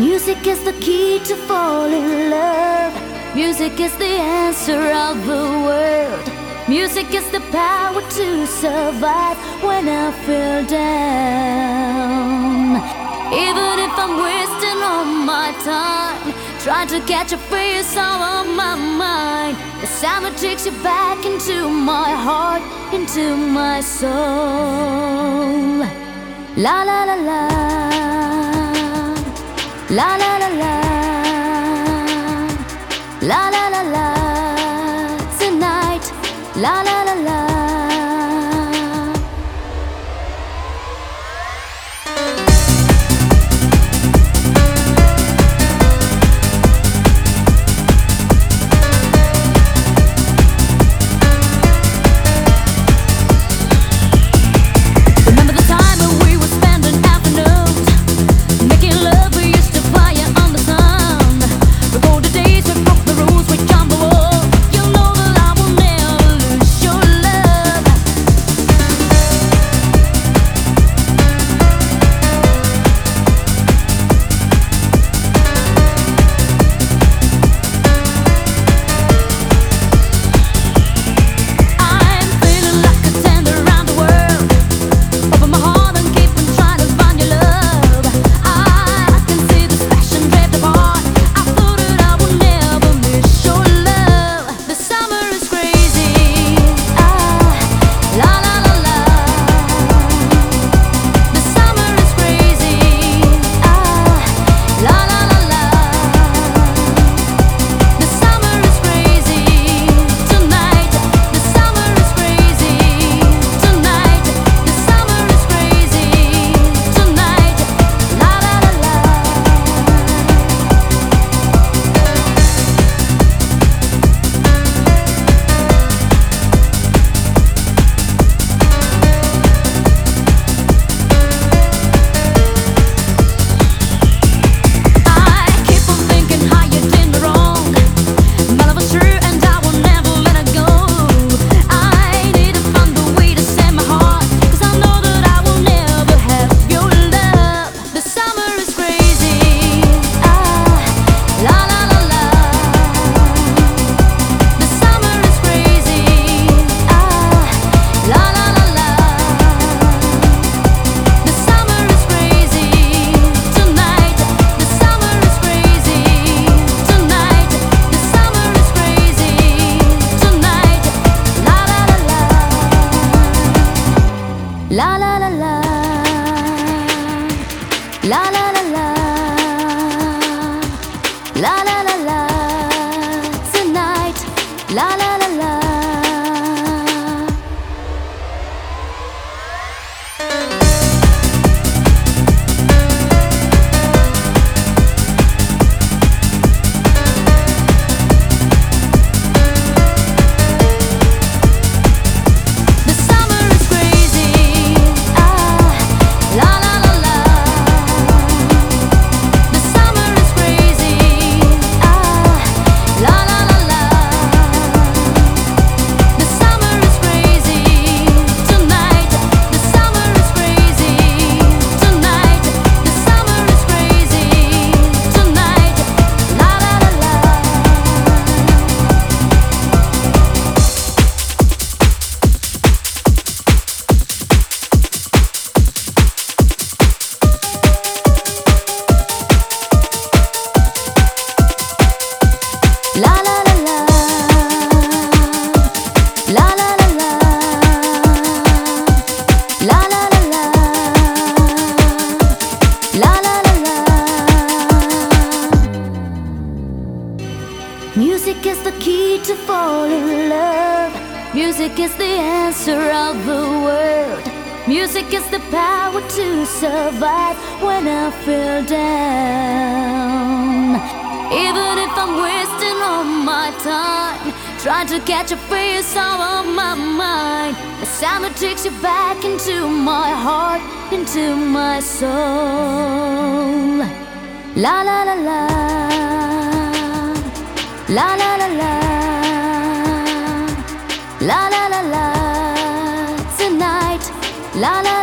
Music is the key to fall in love. Music is the answer of the world. Music is the power to survive when I feel down. Even if I'm wasting all my time, trying to catch a face all on my mind. The sound that takes you back into my heart, into my soul. La la la la. La la la la. La la la la. Tonight. La la. La la la la. La la fall in love. Music is the answer of the world. Music is the power to survive when I feel down. Even if I'm wasting all my time trying to catch a face on my mind, the sound that takes you back into my heart, into my soul. La la la la. La la la la. La la la la. Tonight. La la.